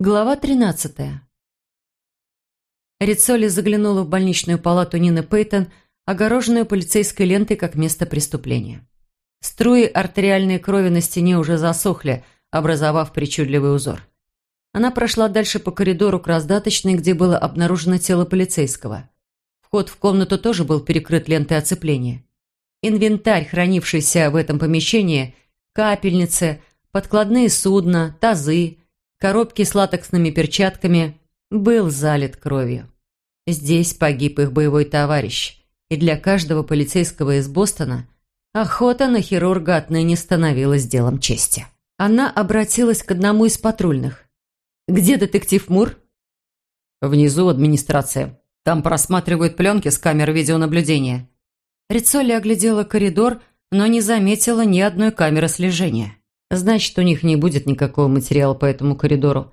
Глава 13. Рицоли заглянула в больничную палату Нины Пейтон, огороженную полицейской лентой как место преступления. Струи артериальной крови на стене уже засохли, образовав причудливый узор. Она прошла дальше по коридору к раздаточной, где было обнаружено тело полицейского. Вход в комнату тоже был перекрыт лентой оцепления. Инвентарь, хранившийся в этом помещении, капельницы, подкладные судна, тазы, коробки с латексными перчатками, был залит кровью. Здесь погиб их боевой товарищ, и для каждого полицейского из Бостона охота на хирурга отныне становилась делом чести. Она обратилась к одному из патрульных. «Где детектив Мур?» «Внизу администрация. Там просматривают пленки с камер видеонаблюдения». Рицолли оглядела коридор, но не заметила ни одной камеры слежения. Значит, у них не будет никакого материала по этому коридору.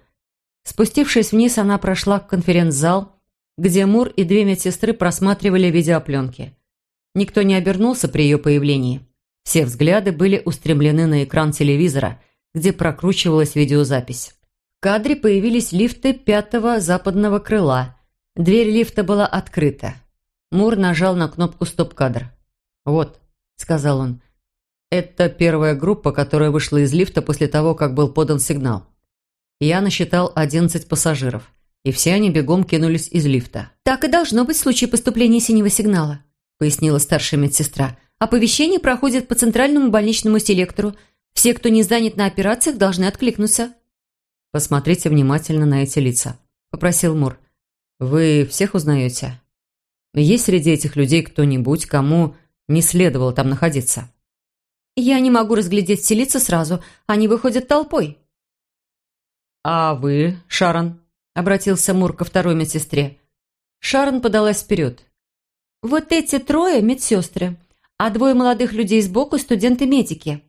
Спустившись вниз, она прошла в конференц-зал, где Мур и две медсестры просматривали видеопленки. Никто не обернулся при ее появлении. Все взгляды были устремлены на экран телевизора, где прокручивалась видеозапись. В кадре появились лифты пятого западного крыла. Дверь лифта была открыта. Мур нажал на кнопку «Стоп-кадр». «Вот», — сказал он, это первая группа, которая вышла из лифта после того, как был подан сигнал. Я насчитал 11 пассажиров, и все они бегом кинулись из лифта. «Так и должно быть в случае поступления синего сигнала», пояснила старшая медсестра. «Оповещение проходит по центральному больничному селектору. Все, кто не занят на операциях, должны откликнуться». «Посмотрите внимательно на эти лица», – попросил Мур. «Вы всех узнаете? Есть среди этих людей кто-нибудь, кому не следовало там находиться?» Я не могу разглядеть все лица сразу. Они выходят толпой. «А вы, Шарон?» – обратился Мур ко второй медсестре. Шарон подалась вперед. «Вот эти трое – медсестры, а двое молодых людей сбоку – студенты-медики.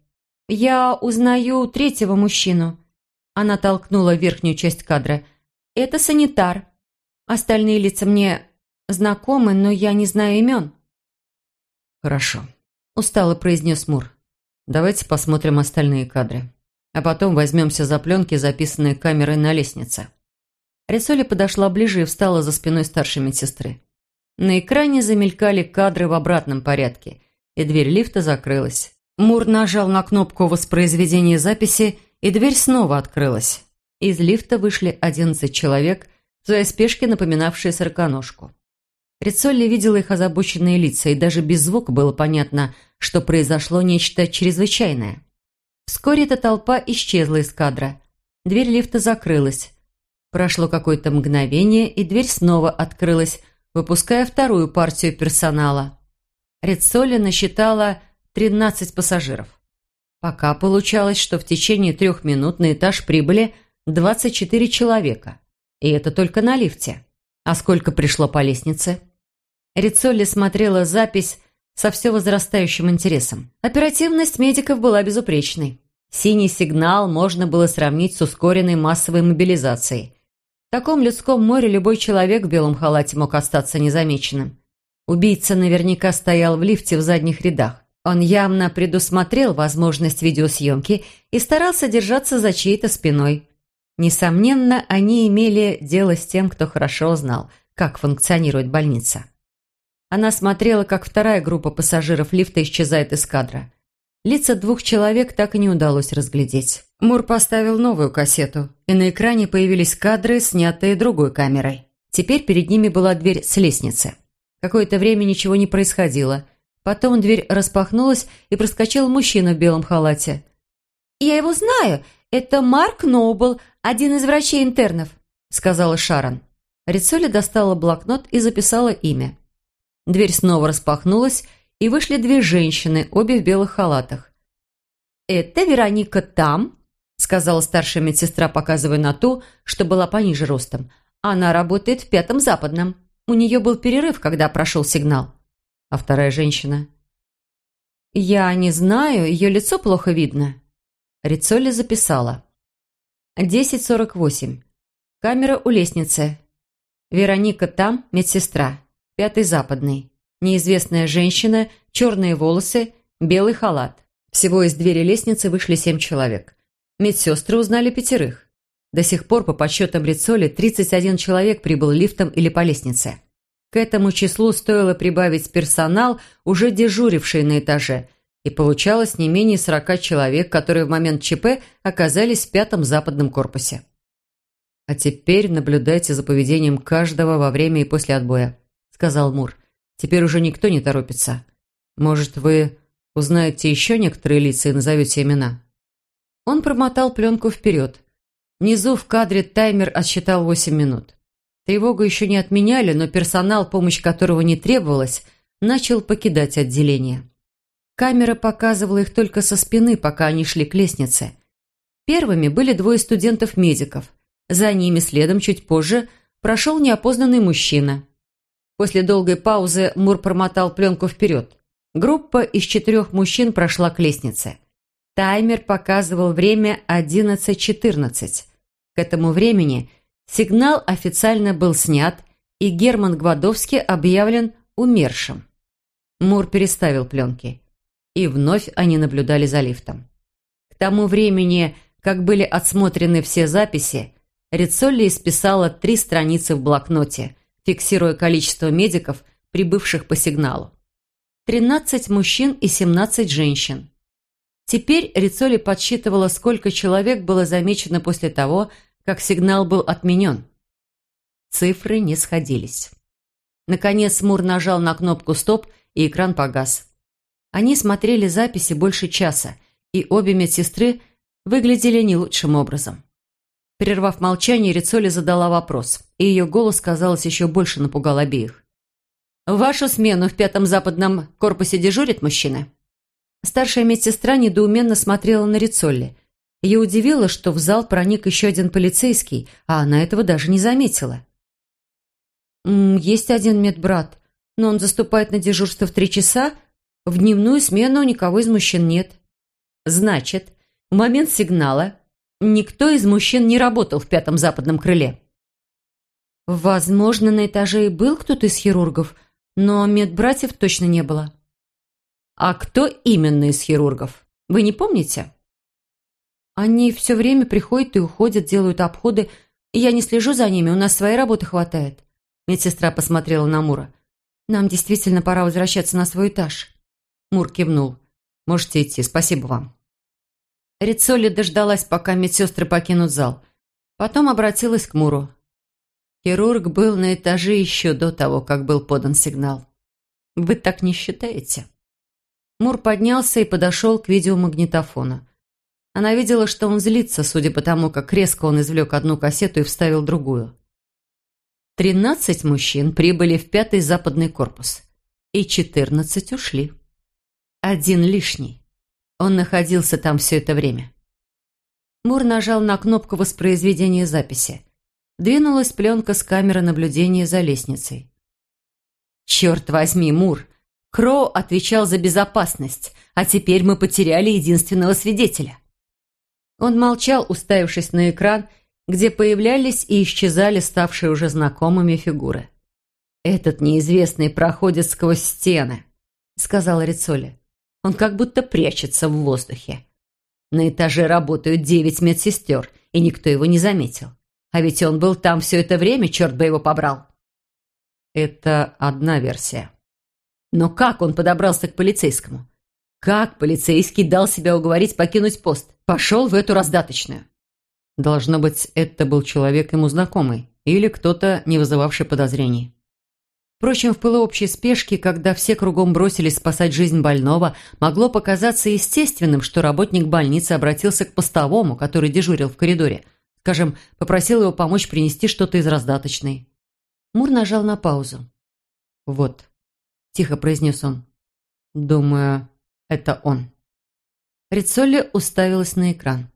Я узнаю третьего мужчину». Она толкнула верхнюю часть кадра. «Это санитар. Остальные лица мне знакомы, но я не знаю имен». «Хорошо», – устало произнес Мур. Давайте посмотрим остальные кадры. А потом возьмемся за пленки, записанные камерой на лестнице. Рисоли подошла ближе и встала за спиной старшей медсестры. На экране замелькали кадры в обратном порядке, и дверь лифта закрылась. Мур нажал на кнопку воспроизведения записи, и дверь снова открылась. Из лифта вышли одиннадцать человек, в своей спешке напоминавшие сороконожку. Рицолли видела их озабоченные лица, и даже без звука было понятно, что произошло нечто чрезвычайное. Вскоре эта толпа исчезла из кадра. Дверь лифта закрылась. Прошло какое-то мгновение, и дверь снова открылась, выпуская вторую партию персонала. Рицолли насчитала 13 пассажиров. Пока получалось, что в течение трех минут на этаж прибыли 24 человека. И это только на лифте. А сколько пришло по лестнице? Рицолли смотрела запись со все возрастающим интересом. Оперативность медиков была безупречной. Синий сигнал можно было сравнить с ускоренной массовой мобилизацией. В таком людском море любой человек в белом халате мог остаться незамеченным. Убийца наверняка стоял в лифте в задних рядах. Он явно предусмотрел возможность видеосъемки и старался держаться за чьей-то спиной. Несомненно, они имели дело с тем, кто хорошо знал, как функционирует больница. Она смотрела, как вторая группа пассажиров лифта исчезает из кадра. Лица двух человек так и не удалось разглядеть. Мур поставил новую кассету, и на экране появились кадры, снятые другой камерой. Теперь перед ними была дверь с лестницы. Какое-то время ничего не происходило. Потом дверь распахнулась, и проскочил мужчина в белом халате. «Я его знаю. Это Марк Ноубл, один из врачей-интернов», — сказала Шарон. Рицоли достала блокнот и записала имя. Дверь снова распахнулась, и вышли две женщины, обе в белых халатах. «Это Вероника там», — сказала старшая медсестра, показывая на ту, что была пониже ростом. «Она работает в Пятом Западном. У нее был перерыв, когда прошел сигнал». «А вторая женщина?» «Я не знаю, ее лицо плохо видно». Рицоли записала. 10.48. Камера у лестницы. Вероника там, медсестра. Пятый западный. Неизвестная женщина, черные волосы, белый халат. Всего из двери лестницы вышли семь человек. Медсестры узнали пятерых. До сих пор, по подсчетам Рицоли, 31 человек прибыл лифтом или по лестнице. К этому числу стоило прибавить персонал, уже дежуривший на этаже, и получалось не менее 40 человек, которые в момент ЧП оказались в пятом западном корпусе. «А теперь наблюдайте за поведением каждого во время и после отбоя», — сказал Мур. «Теперь уже никто не торопится. Может, вы узнаете еще некоторые лица и назовете имена?» Он промотал пленку вперед. Внизу в кадре таймер отсчитал 8 минут. Тревогу еще не отменяли, но персонал, помощь которого не требовалась, начал покидать отделение. Камера показывала их только со спины, пока они шли к лестнице. Первыми были двое студентов-медиков. За ними следом чуть позже прошел неопознанный мужчина. После долгой паузы Мур промотал пленку вперед. Группа из четырех мужчин прошла к лестнице. Таймер показывал время 11.14. К этому времени сигнал официально был снят, и Герман Гвадовский объявлен умершим. Мур переставил пленки. И вновь они наблюдали за лифтом. К тому времени, как были отсмотрены все записи, Рицолли исписала три страницы в блокноте, фиксируя количество медиков, прибывших по сигналу. 13 мужчин и 17 женщин. Теперь Рицоли подсчитывала, сколько человек было замечено после того, как сигнал был отменен. Цифры не сходились. Наконец Мур нажал на кнопку «Стоп», и экран погас. Они смотрели записи больше часа, и обе медсестры выглядели не лучшим образом. Прервав молчание, Рицоли задала вопрос, и ее голос, казалось, еще больше напугал обеих. «В вашу смену в пятом западном корпусе дежурит мужчина?» Старшая медсестра недоуменно смотрела на Рицолли. Ее удивило, что в зал проник еще один полицейский, а она этого даже не заметила. «Есть один медбрат, но он заступает на дежурство в три часа. В дневную смену никого из мужчин нет». «Значит, в момент сигнала Никто из мужчин не работал в пятом западном крыле. Возможно, на этаже и был кто-то из хирургов, но медбратьев точно не было. А кто именно из хирургов? Вы не помните? Они все время приходят и уходят, делают обходы, я не слежу за ними, у нас своей работы хватает. Медсестра посмотрела на Мура. «Нам действительно пора возвращаться на свой этаж». Мур кивнул. «Можете идти, спасибо вам». Рицоли дождалась, пока медсестры покинут зал. Потом обратилась к Муру. Хирург был на этаже еще до того, как был подан сигнал. «Вы так не считаете?» Мур поднялся и подошел к видеомагнитофону. Она видела, что он злится, судя по тому, как резко он извлек одну кассету и вставил другую. Тринадцать мужчин прибыли в пятый западный корпус, и четырнадцать ушли. Один лишний. Он находился там все это время. Мур нажал на кнопку воспроизведения записи. Двинулась пленка с камеры наблюдения за лестницей. «Черт возьми, Мур! Кроу отвечал за безопасность, а теперь мы потеряли единственного свидетеля». Он молчал, уставившись на экран, где появлялись и исчезали ставшие уже знакомыми фигуры. «Этот неизвестный проходит сквозь стены», — сказала Рицоли. Он как будто прячется в воздухе. На этаже работают девять медсестер, и никто его не заметил. А ведь он был там все это время, черт бы его побрал. Это одна версия. Но как он подобрался к полицейскому? Как полицейский дал себя уговорить покинуть пост? Пошел в эту раздаточную. Должно быть, это был человек ему знакомый или кто-то, не вызывавший подозрений. Впрочем, в пылу общей спешки, когда все кругом бросились спасать жизнь больного, могло показаться естественным, что работник больницы обратился к постовому, который дежурил в коридоре. Скажем, попросил его помочь принести что-то из раздаточной. Мур нажал на паузу. «Вот», – тихо произнес он. «Думаю, это он». Рицолли уставилась на экран.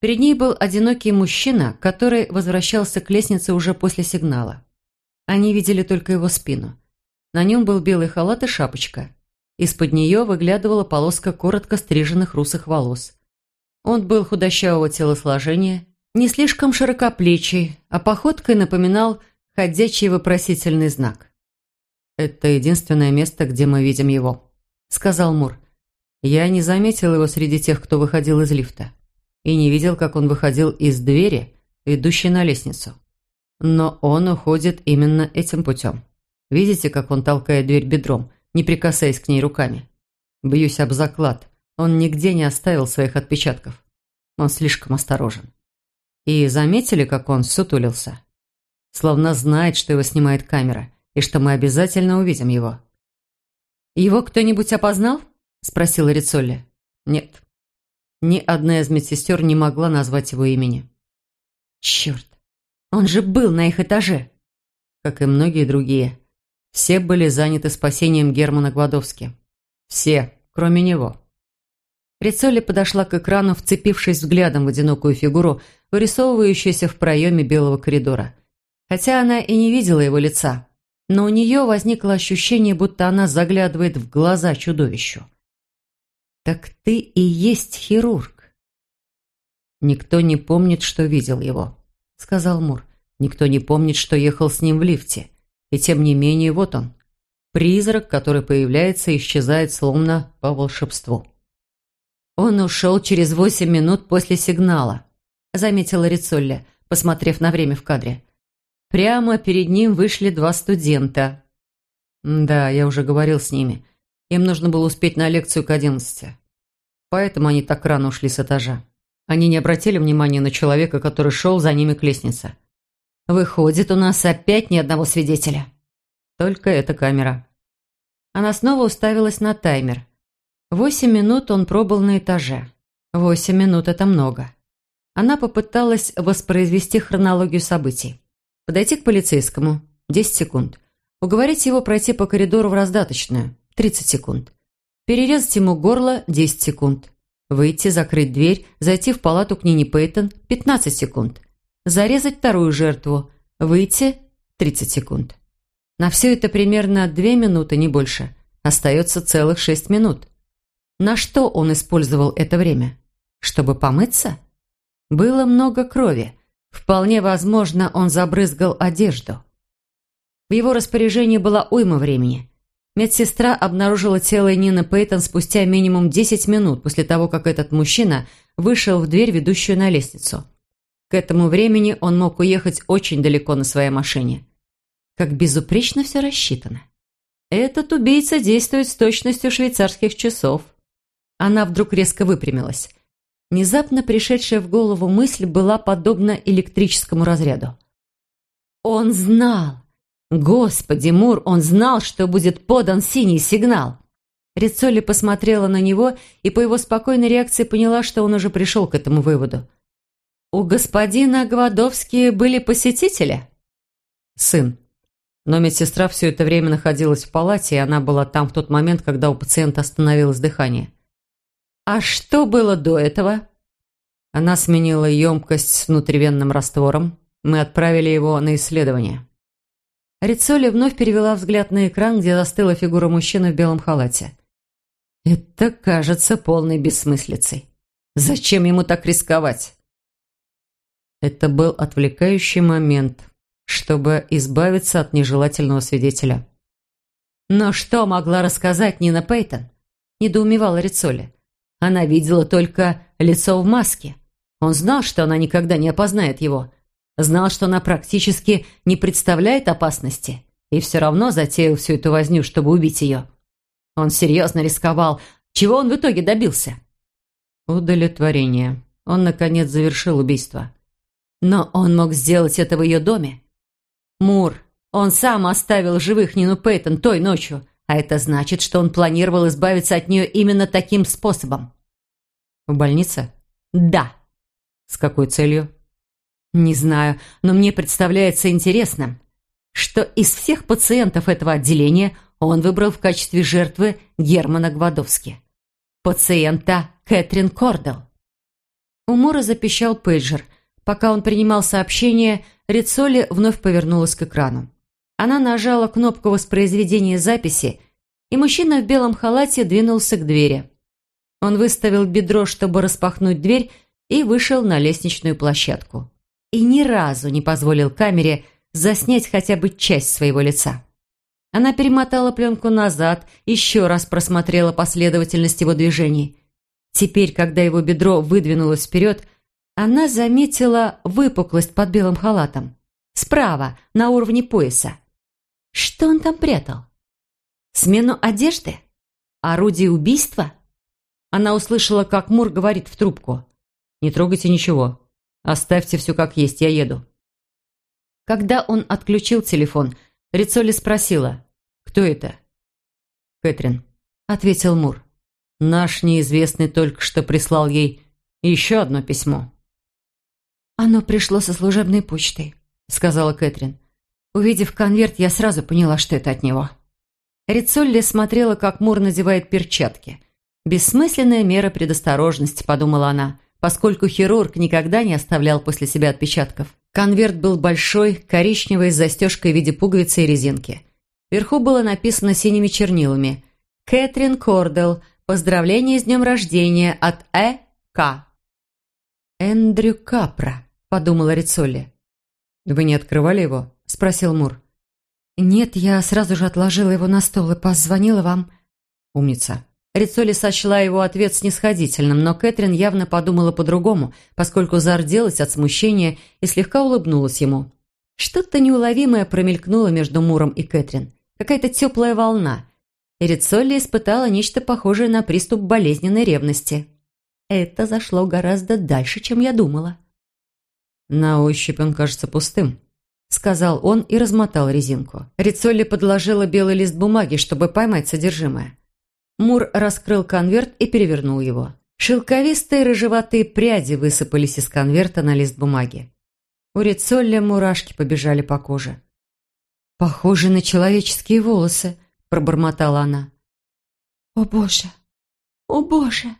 Перед ней был одинокий мужчина, который возвращался к лестнице уже после сигнала. Они видели только его спину. На нем был белый халат и шапочка. Из-под нее выглядывала полоска коротко стриженных русых волос. Он был худощавого телосложения, не слишком широкоплечий, а походкой напоминал ходячий вопросительный знак. «Это единственное место, где мы видим его», — сказал Мур. «Я не заметил его среди тех, кто выходил из лифта. И не видел, как он выходил из двери, ведущий на лестницу. Но он уходит именно этим путем. Видите, как он толкает дверь бедром, не прикасаясь к ней руками? Бьюсь об заклад. Он нигде не оставил своих отпечатков. Он слишком осторожен. И заметили, как он сутулился? Словно знает, что его снимает камера, и что мы обязательно увидим его. «Его кто-нибудь опознал?» – спросила Рицолли. «Нет». Ни одна из медсестер не могла назвать его имени. «Черт! Он же был на их этаже!» Как и многие другие. Все были заняты спасением Германа Гвадовски. Все, кроме него. Рицолли подошла к экрану, вцепившись взглядом в одинокую фигуру, вырисовывающуюся в проеме белого коридора. Хотя она и не видела его лица, но у нее возникло ощущение, будто она заглядывает в глаза чудовищу. «Так ты и есть хирург». «Никто не помнит, что видел его», — сказал Мур. «Никто не помнит, что ехал с ним в лифте. И тем не менее, вот он. Призрак, который появляется и исчезает словно по волшебству». «Он ушел через восемь минут после сигнала», — заметила Рицолли, посмотрев на время в кадре. Прямо перед ним вышли два студента. «Да, я уже говорил с ними. Им нужно было успеть на лекцию к одиннадцати. Поэтому они так рано ушли с этажа. Они не обратили внимания на человека, который шел за ними к лестнице. Выходит, у нас опять ни одного свидетеля. Только эта камера». Она снова уставилась на таймер. Восемь минут он пробыл на этаже. Восемь минут – это много. Она попыталась воспроизвести хронологию событий. Подойти к полицейскому – 10 секунд. Уговорить его пройти по коридору в раздаточную – 30 секунд. Перерезать ему горло – 10 секунд. Выйти, закрыть дверь, зайти в палату к Нине Пейтон – 15 секунд. Зарезать вторую жертву. Выйти – 30 секунд. На все это примерно 2 минуты, не больше. Остается целых 6 минут. На что он использовал это время? Чтобы помыться? Было много крови. Вполне возможно, он забрызгал одежду. В его распоряжении была уйма времени. Медсестра обнаружила тело Нины Пейтон спустя минимум 10 минут после того, как этот мужчина вышел в дверь, ведущую на лестницу. К этому времени он мог уехать очень далеко на своей машине. Как безупречно все рассчитано. Этот убийца действует с точностью швейцарских часов. Она вдруг резко выпрямилась. Внезапно пришедшая в голову мысль была подобна электрическому разряду. «Он знал! Господи, Мур, он знал, что будет подан синий сигнал!» Рицоли посмотрела на него и по его спокойной реакции поняла, что он уже пришел к этому выводу. «У господина Гвадовски были посетители?» «Сын. Но медсестра все это время находилась в палате, и она была там в тот момент, когда у пациента остановилось дыхание. «А что было до этого?» Она сменила емкость с внутривенным раствором. Мы отправили его на исследование. Рицоли вновь перевела взгляд на экран, где застыла фигура мужчины в белом халате. «Это кажется полной бессмыслицей. Зачем ему так рисковать?» Это был отвлекающий момент, чтобы избавиться от нежелательного свидетеля. «Но что могла рассказать Нина Пейтон?» – недоумевала Рицоли. Она видела только лицо в маске. Он знал, что она никогда не опознает его. Знал, что она практически не представляет опасности. И все равно затеял всю эту возню, чтобы убить ее. Он серьезно рисковал. Чего он в итоге добился? Удовлетворение. Он, наконец, завершил убийство. Но он мог сделать это в ее доме. Мур, он сам оставил живых Нину Пейтон той ночью, а это значит, что он планировал избавиться от нее именно таким способом. В больнице? Да. С какой целью? Не знаю, но мне представляется интересным, что из всех пациентов этого отделения он выбрал в качестве жертвы Германа Гвадовски. Пациента Кэтрин Кордел. У Мура запищал пейджер. Пока он принимал сообщение, Рицоли вновь повернулась к экрану. Она нажала кнопку воспроизведения записи, и мужчина в белом халате двинулся к двери. Он выставил бедро, чтобы распахнуть дверь, и вышел на лестничную площадку. И ни разу не позволил камере заснять хотя бы часть своего лица. Она перемотала пленку назад, еще раз просмотрела последовательность его движений. Теперь, когда его бедро выдвинулось вперед, она заметила выпуклость под белым халатом. Справа, на уровне пояса. Что он там прятал? Смену одежды? Орудие убийства? Она услышала, как Мур говорит в трубку. «Не трогайте ничего. Оставьте все как есть, я еду». Когда он отключил телефон, Рицоли спросила, «Кто это?» «Кэтрин», — ответил Мур. «Наш неизвестный только что прислал ей еще одно письмо». «Оно пришло со служебной почтой», — сказала Кэтрин. Увидев конверт, я сразу поняла, что это от него. Рицолли смотрела, как Мур надевает перчатки. «Бессмысленная мера предосторожности», — подумала она, поскольку хирург никогда не оставлял после себя отпечатков. Конверт был большой, коричневый, с застежкой в виде пуговицы и резинки. Вверху было написано синими чернилами «Кэтрин Кордел. Поздравление с днем рождения от Э. К». «Эндрю Капра», подумала Рицолли. «Вы не открывали его?» – спросил Мур. «Нет, я сразу же отложила его на стол и позвонила вам». «Умница». Рицолли сочла его ответ снисходительным, но Кэтрин явно подумала по-другому, поскольку зарделась от смущения и слегка улыбнулась ему. Что-то неуловимое промелькнуло между Муром и Кэтрин. Какая-то теплая волна. И Рицолли испытала нечто похожее на приступ болезненной ревности. Это зашло гораздо дальше, чем я думала. «На ощупь он кажется пустым», — сказал он и размотал резинку. Рицолли подложила белый лист бумаги, чтобы поймать содержимое. Мур раскрыл конверт и перевернул его. Шелковистые рыжеватые пряди высыпались из конверта на лист бумаги. У Рицолли мурашки побежали по коже. «Похоже на человеческие волосы», — пробормотала она. «О боже! О боже!»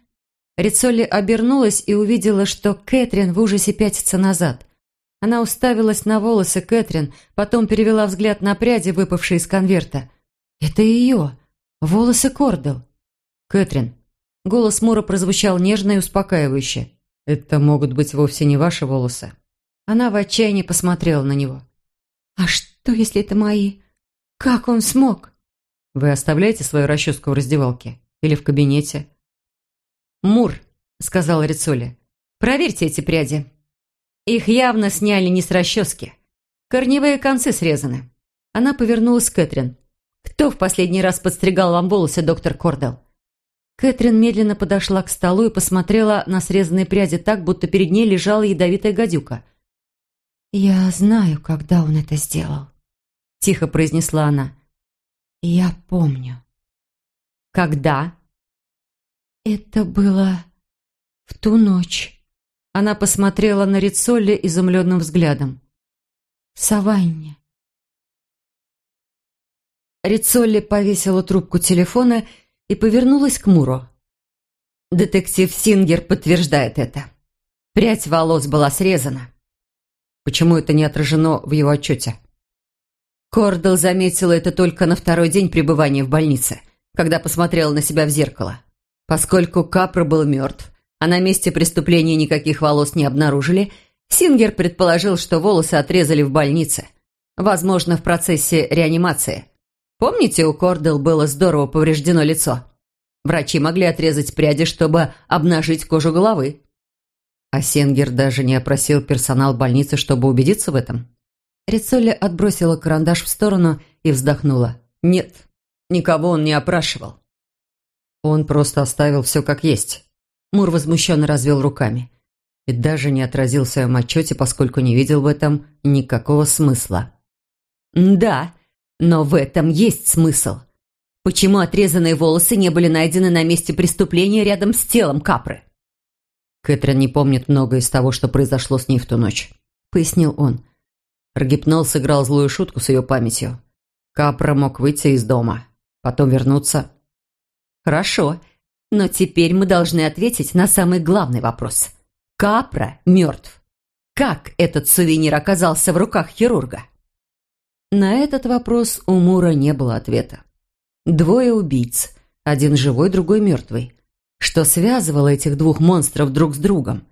Рицолли обернулась и увидела, что Кэтрин в ужасе пятится назад. Она уставилась на волосы Кэтрин, потом перевела взгляд на пряди, выпавшие из конверта. «Это ее! Волосы Кордел!» «Кэтрин!» Голос Мура прозвучал нежно и успокаивающе. «Это могут быть вовсе не ваши волосы». Она в отчаянии посмотрела на него. «А что, если это мои? Как он смог?» «Вы оставляете свою расческу в раздевалке? Или в кабинете?» «Мур», — сказал Рицоли, — «проверьте эти пряди. Их явно сняли не с расчески. Корневые концы срезаны». Она повернулась к Кэтрин. «Кто в последний раз подстригал вам волосы, доктор Кордел?» Кэтрин медленно подошла к столу и посмотрела на срезанные пряди так, будто перед ней лежала ядовитая гадюка. «Я знаю, когда он это сделал», — тихо произнесла она. «Я помню». «Когда?» «Это было в ту ночь». Она посмотрела на Рицолли изумленным взглядом. «Саванне». Рицолли повесила трубку телефона и повернулась к Муру. Детектив Сингер подтверждает это. Прядь волос была срезана. Почему это не отражено в его отчете? Кордел заметила это только на второй день пребывания в больнице, когда посмотрела на себя в зеркало. Поскольку Капра был мертв, а на месте преступления никаких волос не обнаружили, Сингер предположил, что волосы отрезали в больнице. Возможно, в процессе реанимации. Помните, у Кордел было здорово повреждено лицо? Врачи могли отрезать пряди, чтобы обнажить кожу головы. А Сингер даже не опросил персонал больницы, чтобы убедиться в этом? Рицолли отбросила карандаш в сторону и вздохнула. Нет, никого он не опрашивал. Он просто оставил все как есть. Мур возмущенно развел руками. И даже не отразил в своем отчете, поскольку не видел в этом никакого смысла. «Да, но в этом есть смысл. Почему отрезанные волосы не были найдены на месте преступления рядом с телом Капры?» Кэтрин не помнит многое из того, что произошло с ней в ту ночь, пояснил он. Рогипнол сыграл злую шутку с ее памятью. Капра мог выйти из дома, потом вернуться, Хорошо, но теперь мы должны ответить на самый главный вопрос. Капра мертв. Как этот сувенир оказался в руках хирурга? На этот вопрос у Мура не было ответа. Двое убийц, один живой, другой мертвый. Что связывало этих двух монстров друг с другом?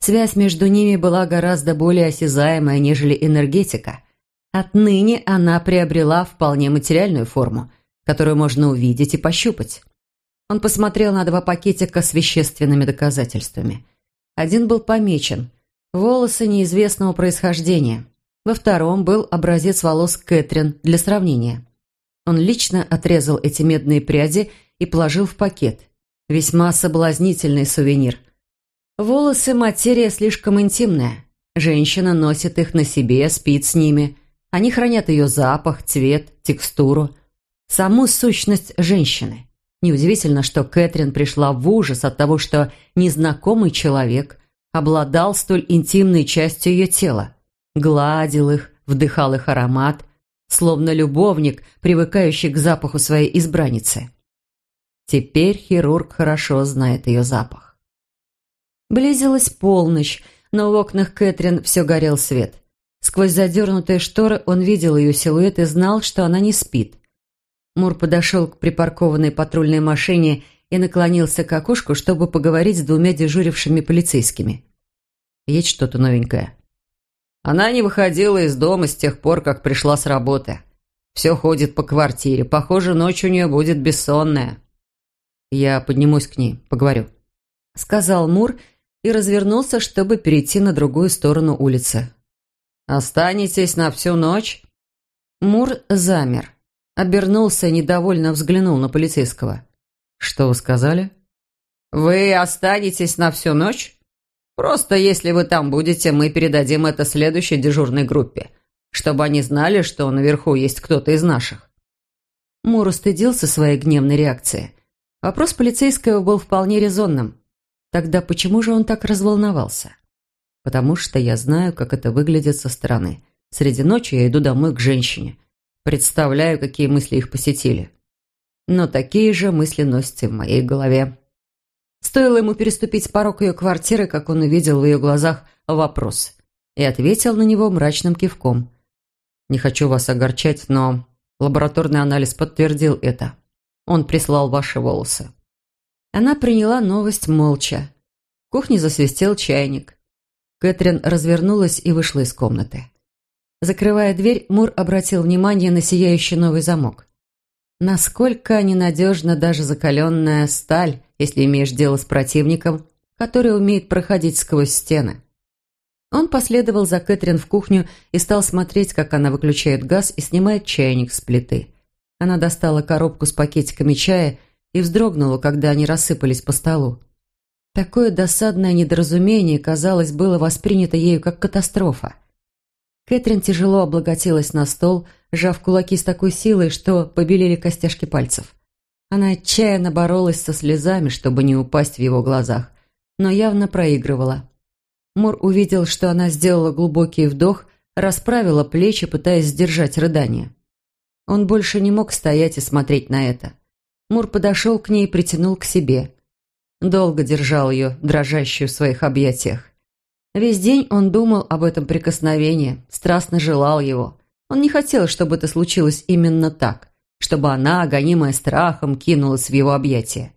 Связь между ними была гораздо более осязаемая, нежели энергетика. Отныне она приобрела вполне материальную форму, которую можно увидеть и пощупать. Он посмотрел на два пакетика с вещественными доказательствами. Один был помечен волосы неизвестного происхождения. Во втором был образец волос Кэтрин для сравнения. Он лично отрезал эти медные пряди и положил в пакет. Весьма соблазнительный сувенир. Волосы – материя слишком интимная. Женщина носит их на себе, спит с ними. Они хранят ее запах, цвет, текстуру. Саму сущность женщины. Неудивительно, что Кэтрин пришла в ужас от того, что незнакомый человек обладал столь интимной частью ее тела. Гладил их, вдыхал их аромат, словно любовник, привыкающий к запаху своей избранницы. Теперь хирург хорошо знает ее запах. Близилась полночь, но в окнах Кэтрин все горел свет. Сквозь задернутые шторы он видел ее силуэт и знал, что она не спит. Мур подошел к припаркованной патрульной машине и наклонился к окошку, чтобы поговорить с двумя дежурившими полицейскими. «Есть что-то новенькое?» «Она не выходила из дома с тех пор, как пришла с работы. Все ходит по квартире. Похоже, ночь у нее будет бессонная». «Я поднимусь к ней, поговорю», — сказал Мур и развернулся, чтобы перейти на другую сторону улицы. «Останетесь на всю ночь?» Мур замер. Обернулся и недовольно взглянул на полицейского. «Что вы сказали?» «Вы останетесь на всю ночь? Просто если вы там будете, мы передадим это следующей дежурной группе, чтобы они знали, что наверху есть кто-то из наших». Мур устыдился своей гневной реакции. Вопрос полицейского был вполне резонным. Тогда почему же он так разволновался? «Потому что я знаю, как это выглядит со стороны. Среди ночи я иду домой к женщине» Представляю, какие мысли их посетили. Но такие же мысли носятся в моей голове. Стоило ему переступить порог ее квартиры, как он увидел в ее глазах вопрос. И ответил на него мрачным кивком. «Не хочу вас огорчать, но лабораторный анализ подтвердил это. Он прислал ваши волосы». Она приняла новость молча. В кухне засвистел чайник. Кэтрин развернулась и вышла из комнаты. Закрывая дверь, Мур обратил внимание на сияющий новый замок. Насколько ненадежна даже закаленная сталь, если имеешь дело с противником, который умеет проходить сквозь стены. Он последовал за Кэтрин в кухню и стал смотреть, как она выключает газ и снимает чайник с плиты. Она достала коробку с пакетиками чая и вздрогнула, когда они рассыпались по столу. Такое досадное недоразумение, казалось, было воспринято ею как катастрофа. Кэтрин тяжело облаготилась на стол, сжав кулаки с такой силой, что побелели костяшки пальцев. Она отчаянно боролась со слезами, чтобы не упасть в его глазах, но явно проигрывала. Мур увидел, что она сделала глубокий вдох, расправила плечи, пытаясь сдержать рыдание. Он больше не мог стоять и смотреть на это. Мур подошел к ней и притянул к себе. Долго держал ее, дрожащую в своих объятиях. Весь день он думал об этом прикосновении, страстно желал его. Он не хотел, чтобы это случилось именно так, чтобы она, гонимая страхом, кинулась в его объятия.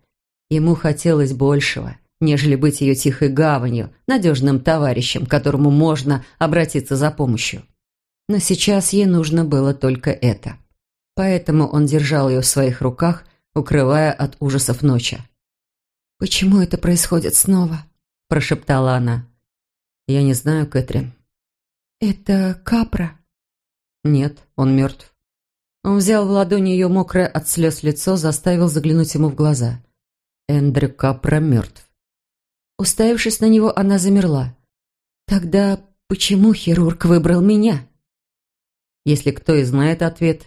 Ему хотелось большего, нежели быть ее тихой гаванью, надежным товарищем, к которому можно обратиться за помощью. Но сейчас ей нужно было только это. Поэтому он держал ее в своих руках, укрывая от ужасов ночи. «Почему это происходит снова?» – прошептала она. «Я не знаю, Кэтрин». «Это Капра?» «Нет, он мертв». Он взял в ладони ее мокрое от слез лицо, заставил заглянуть ему в глаза. Эндрю Капра мертв. Уставившись на него, она замерла. «Тогда почему хирург выбрал меня?» «Если кто и знает ответ,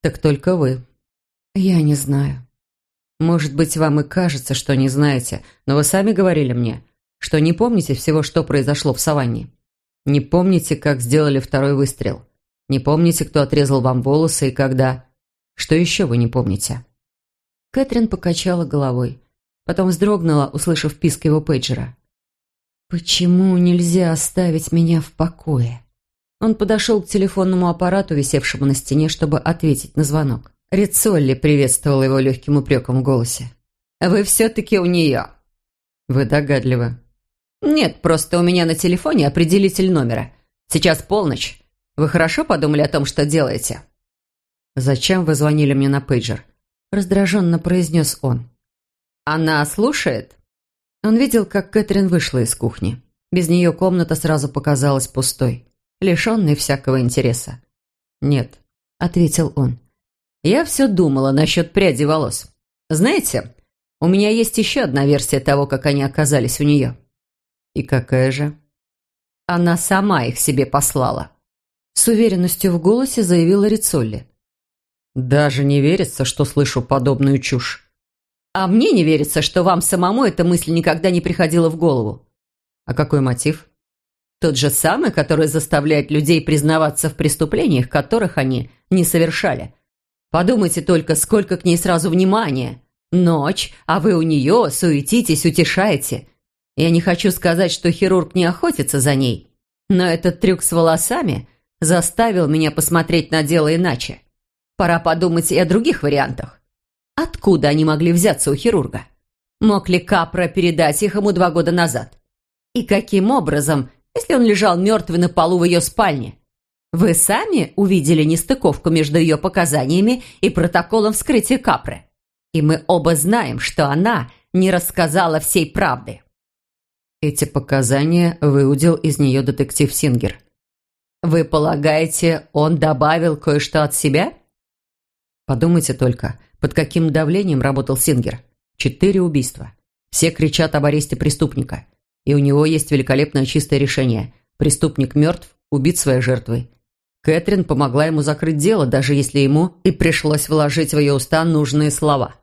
так только вы». «Я не знаю». «Может быть, вам и кажется, что не знаете, но вы сами говорили мне, что не помните всего, что произошло в саванне? Не помните, как сделали второй выстрел? Не помните, кто отрезал вам волосы и когда? Что еще вы не помните?» Кэтрин покачала головой. Потом вздрогнула, услышав писк его пейджера. «Почему нельзя оставить меня в покое?» Он подошел к телефонному аппарату, висевшему на стене, чтобы ответить на звонок. Рицолли приветствовал его легким упреком в голосе. «Вы все-таки у нее». «Вы догадливы», «Нет, просто у меня на телефоне определитель номера. Сейчас полночь. Вы хорошо подумали о том, что делаете?» «Зачем вы звонили мне на пейджер?» Раздраженно произнес он. «Она слушает?» Он видел, как Кэтрин вышла из кухни. Без нее комната сразу показалась пустой, лишенной всякого интереса. «Нет», — ответил он. «Я все думала насчет пряди волос. Знаете, у меня есть еще одна версия того, как они оказались у нее». «И какая же?» «Она сама их себе послала», — с уверенностью в голосе заявила Рицолли. «Даже не верится, что слышу подобную чушь». «А мне не верится, что вам самому эта мысль никогда не приходила в голову». «А какой мотив?» Тот же самый, который заставляет людей признаваться в преступлениях, которых они не совершали. Подумайте только, сколько к ней сразу внимания. Ночь, а вы у нее суетитесь, утешаете. Я не хочу сказать, что хирург не охотится за ней, но этот трюк с волосами заставил меня посмотреть на дело иначе. Пора подумать и о других вариантах. Откуда они могли взяться у хирурга? Мог ли Капра передать их ему два года назад? И каким образом если он лежал мертвый на полу в ее спальне? Вы сами увидели нестыковку между ее показаниями и протоколом вскрытия Капры. И мы оба знаем, что она не рассказала всей правды. Эти показания выудил из нее детектив Сингер. Вы полагаете, он добавил кое-что от себя? Подумайте только, под каким давлением работал Сингер. Четыре убийства. Все кричат об аресте преступника. И у него есть великолепное чистое решение. Преступник мертв, убит своей жертвой. Кэтрин помогла ему закрыть дело, даже если ему и пришлось вложить в ее уста нужные слова.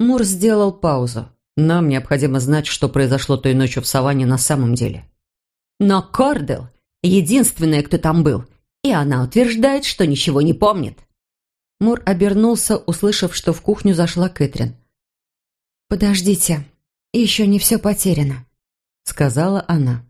Мур сделал паузу. Нам необходимо знать, что произошло той ночью в саванне на самом деле. Но Кордел – единственная, кто там был, и она утверждает, что ничего не помнит. Мур обернулся, услышав, что в кухню зашла Кэтрин. «Подождите, еще не все потеряно», — сказала она.